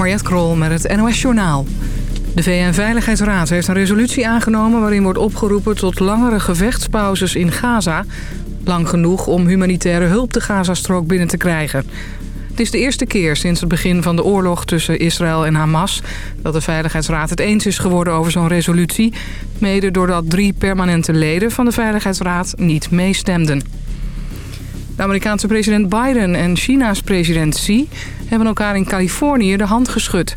Mariette Krol met het NOS Journaal. De VN-veiligheidsraad heeft een resolutie aangenomen... waarin wordt opgeroepen tot langere gevechtspauzes in Gaza. Lang genoeg om humanitaire hulp de Gazastrook binnen te krijgen. Het is de eerste keer sinds het begin van de oorlog tussen Israël en Hamas... dat de Veiligheidsraad het eens is geworden over zo'n resolutie. Mede doordat drie permanente leden van de Veiligheidsraad niet meestemden. De Amerikaanse president Biden en China's president Xi hebben elkaar in Californië de hand geschud.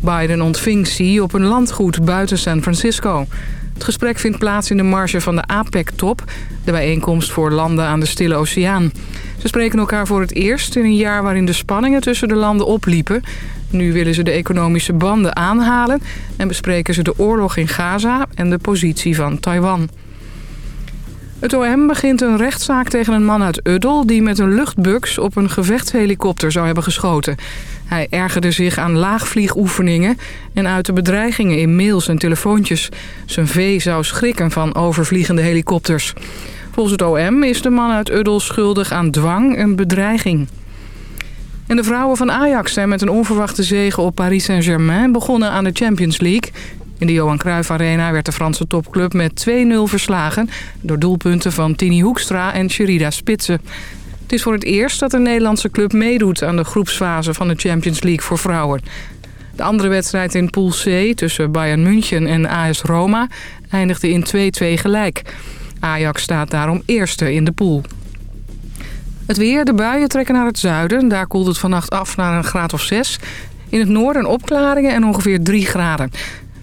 Biden ontving Xi op een landgoed buiten San Francisco. Het gesprek vindt plaats in de marge van de APEC-top... de bijeenkomst voor landen aan de Stille Oceaan. Ze spreken elkaar voor het eerst in een jaar waarin de spanningen tussen de landen opliepen. Nu willen ze de economische banden aanhalen... en bespreken ze de oorlog in Gaza en de positie van Taiwan. Het OM begint een rechtszaak tegen een man uit Uddel... die met een luchtbux op een gevechtshelikopter zou hebben geschoten. Hij ergerde zich aan laagvliegoefeningen... en uitte bedreigingen in mails en telefoontjes. Zijn vee zou schrikken van overvliegende helikopters. Volgens het OM is de man uit Uddel schuldig aan dwang en bedreiging. En de vrouwen van Ajax zijn met een onverwachte zege op Paris Saint-Germain... begonnen aan de Champions League... In de Johan Cruijff Arena werd de Franse topclub met 2-0 verslagen... door doelpunten van Tini Hoekstra en Sherida Spitsen. Het is voor het eerst dat een Nederlandse club meedoet aan de groepsfase van de Champions League voor vrouwen. De andere wedstrijd in Pool C tussen Bayern München en AS Roma eindigde in 2-2 gelijk. Ajax staat daarom eerste in de pool. Het weer, de buien trekken naar het zuiden. Daar koelt het vannacht af naar een graad of 6. In het noorden opklaringen en ongeveer 3 graden.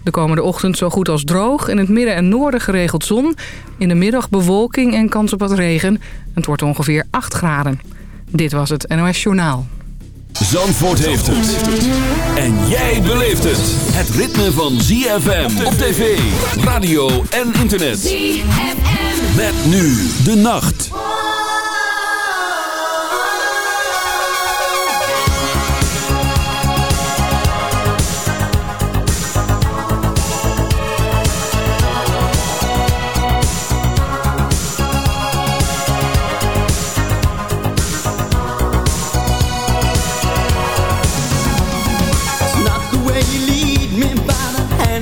De komende ochtend zo goed als droog. In het midden en noorden geregeld zon. In de middag bewolking en kans op wat regen. Het wordt ongeveer 8 graden. Dit was het NOS Journaal. Zandvoort heeft het. En jij beleeft het. Het ritme van ZFM op tv, radio en internet. ZFM. Met nu de nacht.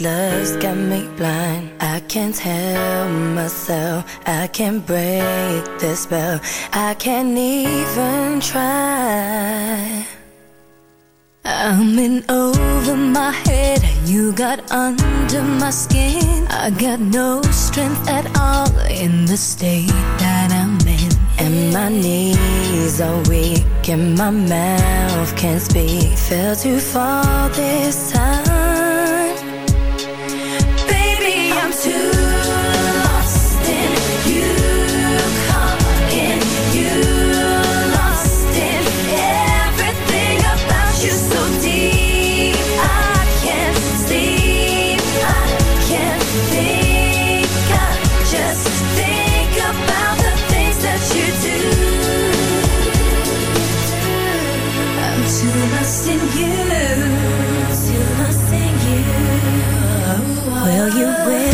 Love's got me blind. I can't help myself. I can't break the spell. I can't even try. I'm in over my head. You got under my skin. I got no strength at all in the state that I'm in. And my knees are weak. And my mouth can't speak. Fell too far this time. with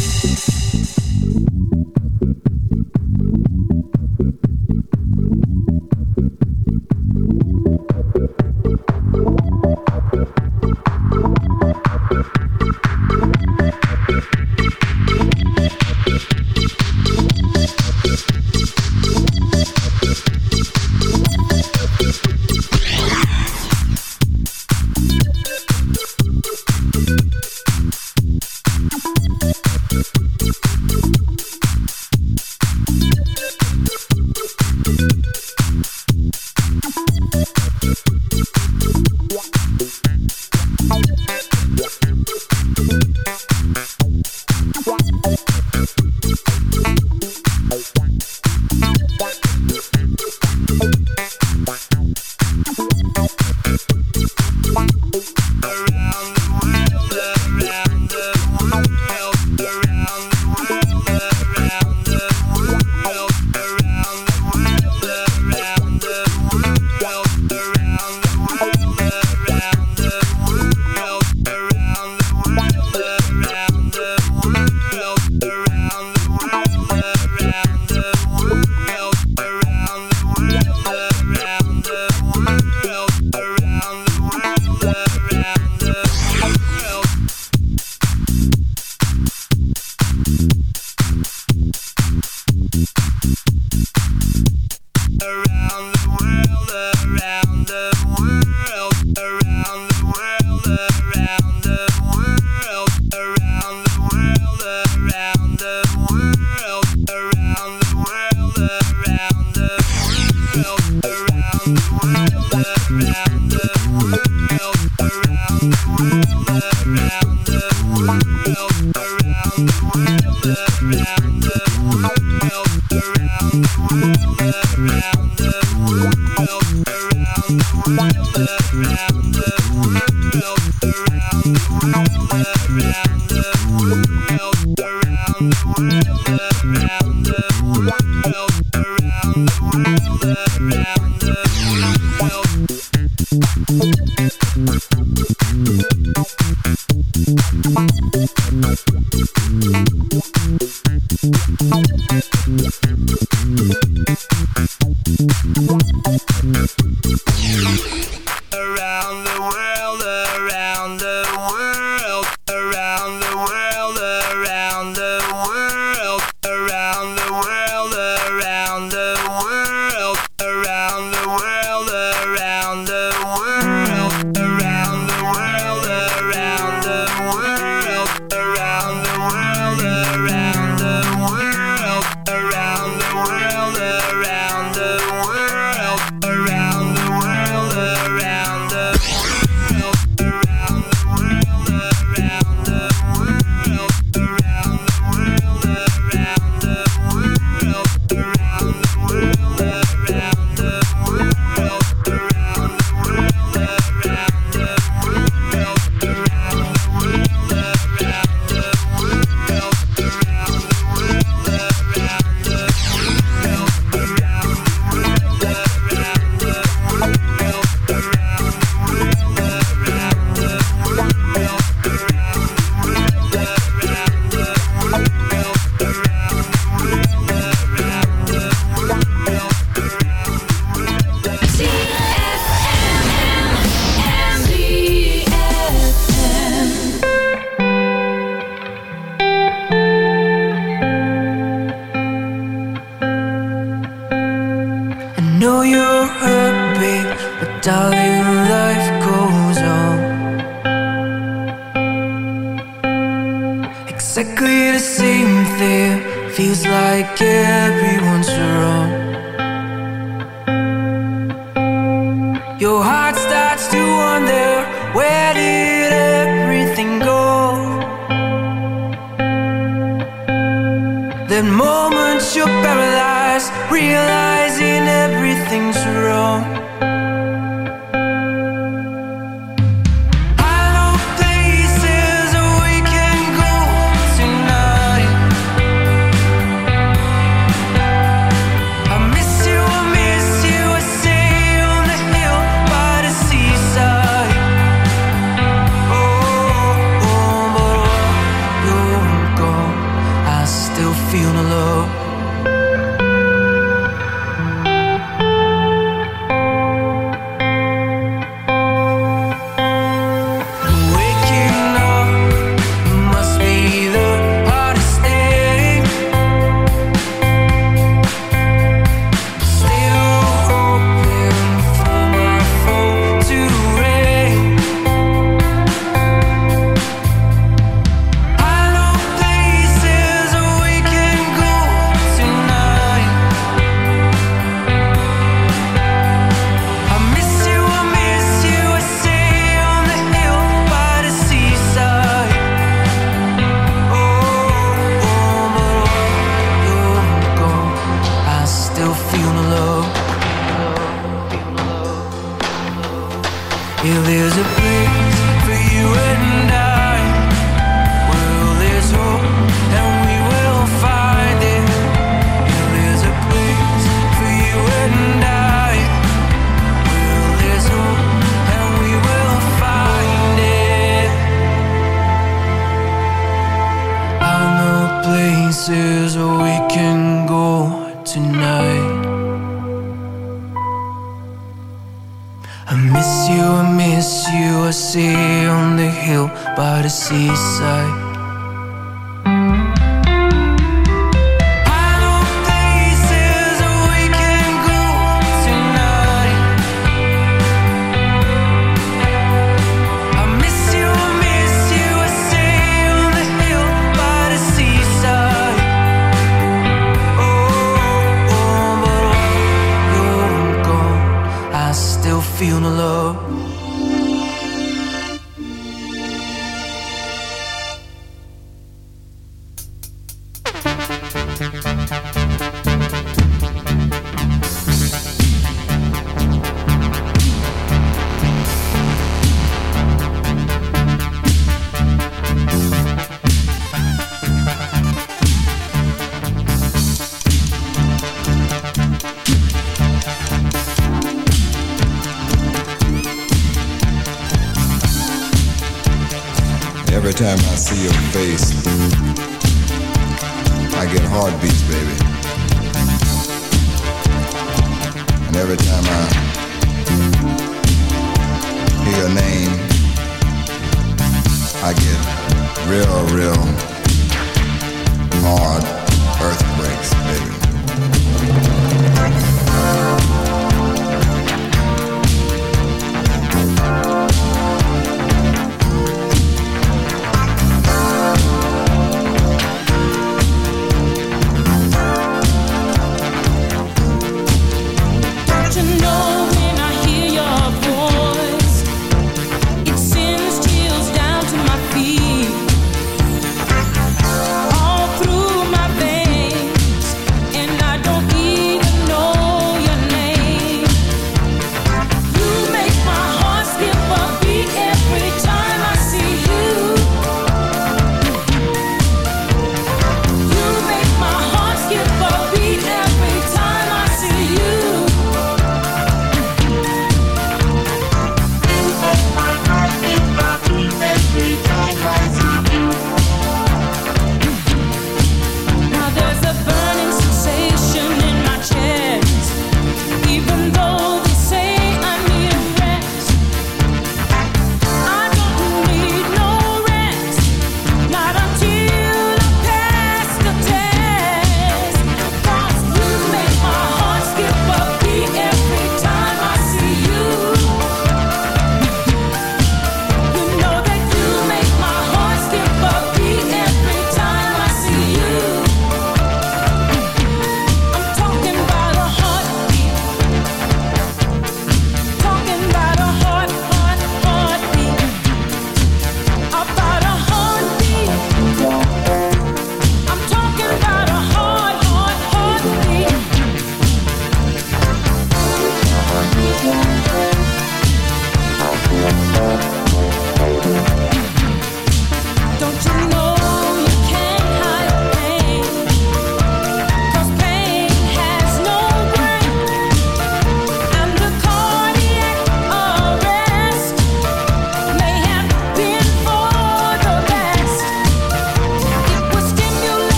I'm not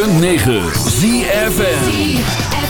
106.9 ZFN